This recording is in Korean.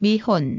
미혼.